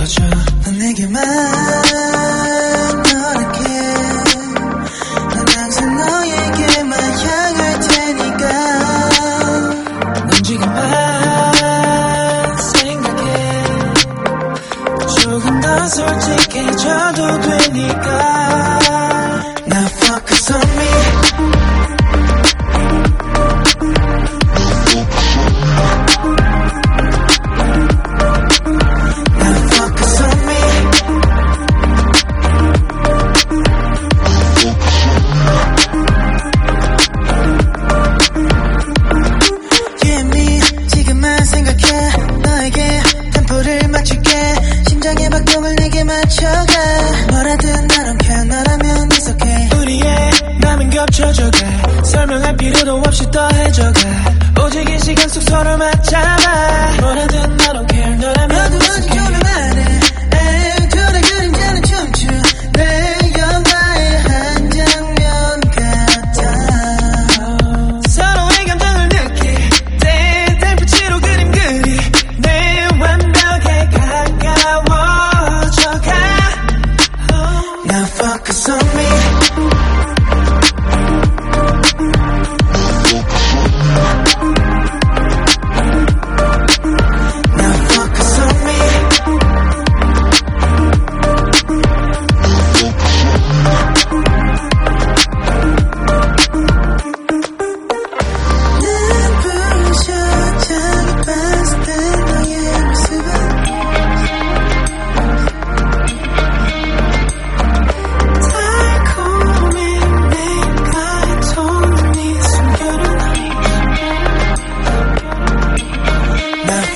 깊어져 넌 내게만 너랄게 난 항상 너에게만 향할 테니까. 넌 지금만 생각해. 조금 더 솔직해져도 되니까 맞춰가 뭐라든 I don't care 너라면 it's okay. 우리의 남은 겹쳐져가. 설명할 필요도 없이 더해져가. 오직 이 시간 속 서로 맞잡아. 뭐라든 I don't care 너라면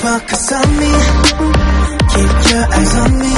focus on me Keep your eyes on me.